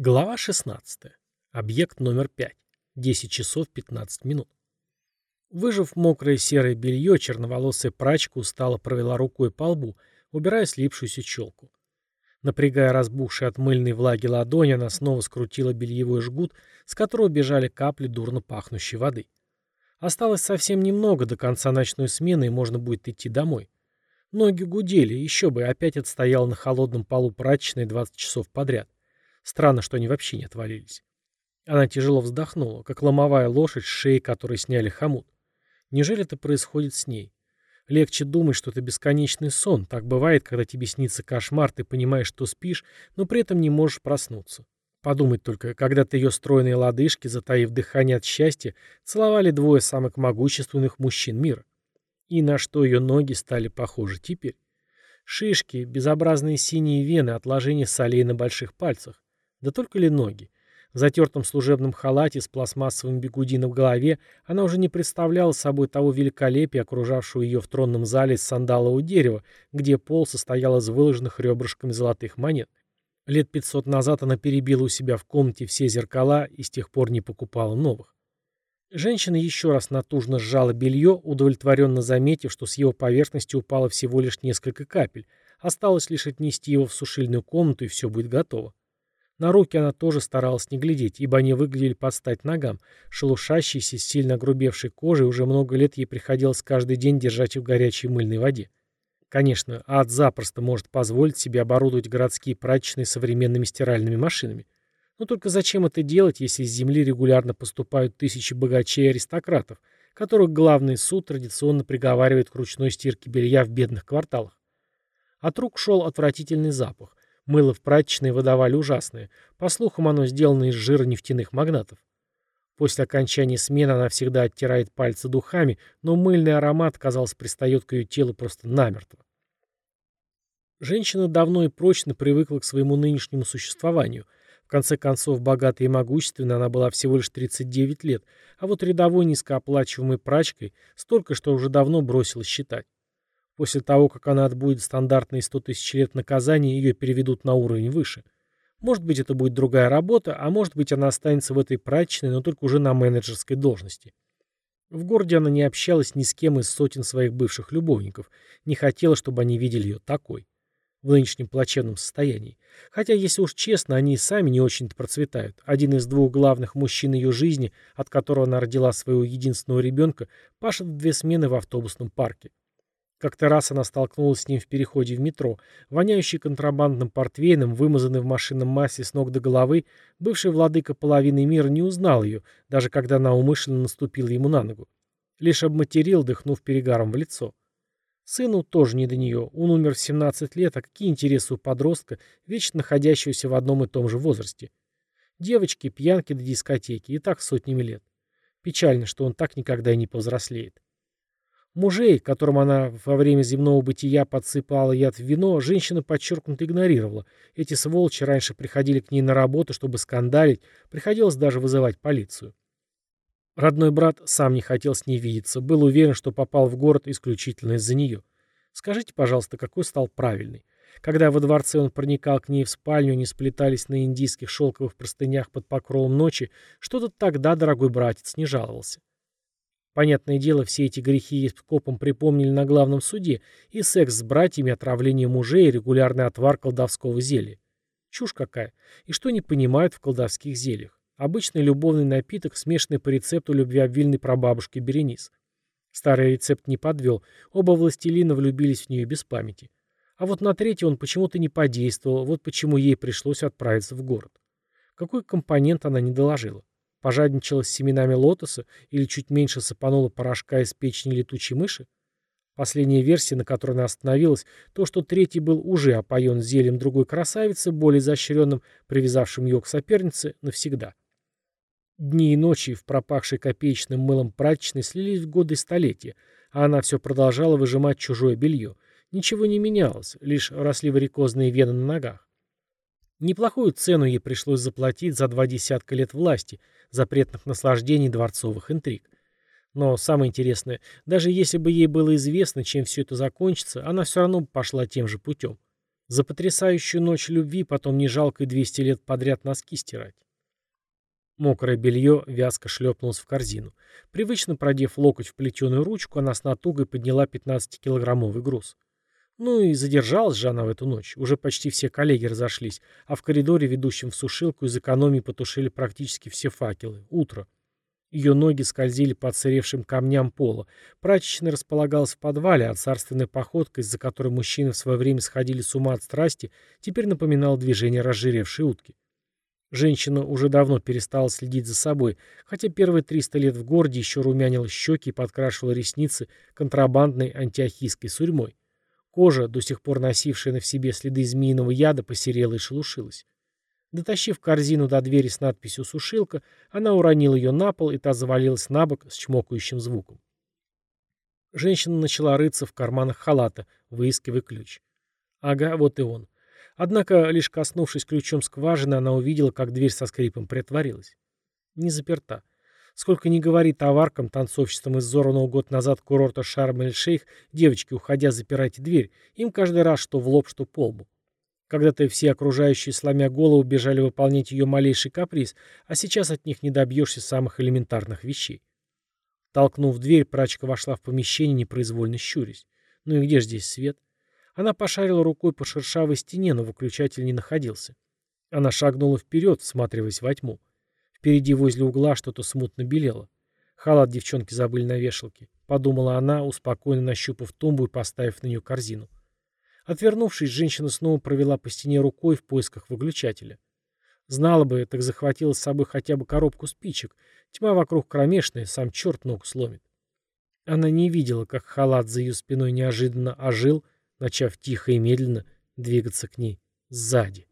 Глава 16. Объект номер 5. 10 часов 15 минут. Выжив мокрое серое белье, черноволосая прачка устало провела рукой по лбу, убирая слипшуюся челку. Напрягая разбухшие от мыльной влаги ладони, она снова скрутила бельевой жгут, с которого бежали капли дурно пахнущей воды. Осталось совсем немного до конца ночной смены, и можно будет идти домой. Ноги гудели, еще бы, опять отстоял на холодном полу прачечной 20 часов подряд. Странно, что они вообще не отвалились. Она тяжело вздохнула, как ломовая лошадь с шеи, которой сняли хомут. Неужели это происходит с ней? Легче думать, что это бесконечный сон. Так бывает, когда тебе снится кошмар, ты понимаешь, что спишь, но при этом не можешь проснуться. Подумать только, когда-то ее стройные лодыжки, затаив дыхание от счастья, целовали двое самых могущественных мужчин мира. И на что ее ноги стали похожи теперь? Шишки, безобразные синие вены, отложения солей на больших пальцах. Да только ли ноги? В затертом служебном халате с пластмассовым бигудином в голове она уже не представляла собой того великолепия, окружавшего ее в тронном зале из сандалового дерева, где пол состоял из выложенных ребрышками золотых монет. Лет пятьсот назад она перебила у себя в комнате все зеркала и с тех пор не покупала новых. Женщина еще раз натужно сжала белье, удовлетворенно заметив, что с его поверхности упало всего лишь несколько капель. Осталось лишь отнести его в сушильную комнату, и все будет готово. На руки она тоже старалась не глядеть, ибо они выглядели под стать ногам. Шелушащиеся, с сильно огрубевшей кожей, уже много лет ей приходилось каждый день держать в горячей мыльной воде. Конечно, ад запросто может позволить себе оборудовать городские прачечные современными стиральными машинами. Но только зачем это делать, если из земли регулярно поступают тысячи богачей и аристократов, которых главный суд традиционно приговаривает к ручной стирке белья в бедных кварталах? От рук шел отвратительный запах. Мыло в прачечной выдавали ужасное. По слухам, оно сделано из жира нефтяных магнатов. После окончания смены она всегда оттирает пальцы духами, но мыльный аромат, казалось, пристает к ее телу просто намертво. Женщина давно и прочно привыкла к своему нынешнему существованию. В конце концов, богатой и могущественной она была всего лишь 39 лет, а вот рядовой низкооплачиваемой прачкой столько, что уже давно бросилась считать. После того, как она отбудет стандартные 100 тысяч лет наказания, ее переведут на уровень выше. Может быть, это будет другая работа, а может быть, она останется в этой прачечной, но только уже на менеджерской должности. В городе она не общалась ни с кем из сотен своих бывших любовников, не хотела, чтобы они видели ее такой, в нынешнем плачевном состоянии. Хотя, если уж честно, они и сами не очень-то процветают. Один из двух главных мужчин ее жизни, от которого она родила своего единственного ребенка, пашет в две смены в автобусном парке. Как-то раз она столкнулась с ним в переходе в метро. Воняющий контрабандным портвейном, вымазанный в машинном массе с ног до головы, бывший владыка половины мира не узнал ее, даже когда она умышленно наступила ему на ногу. Лишь обматерил, дыхнув перегаром в лицо. Сыну тоже не до нее. Он умер в 17 лет, а какие интересы у подростка, вечно находящегося в одном и том же возрасте? Девочки, пьянки до дискотеки, и так сотнями лет. Печально, что он так никогда и не повзрослеет. Мужей, которым она во время земного бытия подсыпала яд в вино, женщина подчеркнуто игнорировала. Эти сволочи раньше приходили к ней на работу, чтобы скандалить, приходилось даже вызывать полицию. Родной брат сам не хотел с ней видеться, был уверен, что попал в город исключительно из-за нее. Скажите, пожалуйста, какой стал правильный? Когда во дворце он проникал к ней в спальню, они сплетались на индийских шелковых простынях под покровом ночи, что-то тогда дорогой братец не жаловался. Понятное дело, все эти грехи скопом припомнили на главном суде, и секс с братьями, отравление мужей, и регулярный отвар колдовского зелья. Чушь какая. И что не понимают в колдовских зельях? Обычный любовный напиток, смешанный по рецепту любвеобильной прабабушки Беренис. Старый рецепт не подвел, оба властелина влюбились в нее без памяти. А вот на третий он почему-то не подействовал, вот почему ей пришлось отправиться в город. Какой компонент она не доложила? Пожадничала с семенами лотоса или чуть меньше сыпанула порошка из печени летучей мыши? Последняя версия, на которой она остановилась, то, что третий был уже опоен зельем другой красавицы, более изощренным, привязавшим ее к сопернице, навсегда. Дни и ночи в пропахшей копеечным мылом прачечной слились в годы столетия, а она все продолжала выжимать чужое белье. Ничего не менялось, лишь росли варикозные вены на ногах. Неплохую цену ей пришлось заплатить за два десятка лет власти, запретных наслаждений дворцовых интриг. Но самое интересное, даже если бы ей было известно, чем все это закончится, она все равно пошла тем же путем. За потрясающую ночь любви потом не жалко и 200 лет подряд носки стирать. Мокрое белье вязко шлепнулось в корзину. Привычно продев локоть в плетеную ручку, она с натугой подняла 15-килограммовый груз. Ну и задержалась же она в эту ночь. Уже почти все коллеги разошлись, а в коридоре, ведущем в сушилку, из экономии потушили практически все факелы. Утро. Ее ноги скользили по отсыревшим камням пола. Прачечная располагалась в подвале, а царственная походка, из-за которой мужчины в свое время сходили с ума от страсти, теперь напоминала движение разжиревшей утки. Женщина уже давно перестала следить за собой, хотя первые 300 лет в городе еще румянила щеки и подкрашивала ресницы контрабандной антиохийской сурьмой. Кожа, до сих пор носившая на в себе следы змеиного яда, посерела и шелушилась. Дотащив корзину до двери с надписью «Сушилка», она уронила ее на пол, и та завалилась на бок с чмокающим звуком. Женщина начала рыться в карманах халата, выискивая ключ. Ага, вот и он. Однако, лишь коснувшись ключом скважины, она увидела, как дверь со скрипом приотворилась. Не заперта. Сколько ни говори товаркам, танцовщицам из взорванного год назад курорта Шарм-эль-Шейх, девочки, уходя, запирайте дверь, им каждый раз что в лоб, что по лбу. Когда-то все окружающие, сломя голову, бежали выполнять ее малейший каприз, а сейчас от них не добьешься самых элементарных вещей. Толкнув дверь, прачка вошла в помещение, непроизвольно щурясь. Ну и где же здесь свет? Она пошарила рукой по шершавой стене, но выключатель не находился. Она шагнула вперед, всматриваясь во тьму. Впереди возле угла что-то смутно белело. Халат девчонки забыли на вешалке. Подумала она, успокоенно нащупав тумбу и поставив на нее корзину. Отвернувшись, женщина снова провела по стене рукой в поисках выключателя. Знала бы, так захватила с собой хотя бы коробку спичек. Тьма вокруг кромешная, сам черт ног сломит. Она не видела, как халат за ее спиной неожиданно ожил, начав тихо и медленно двигаться к ней сзади.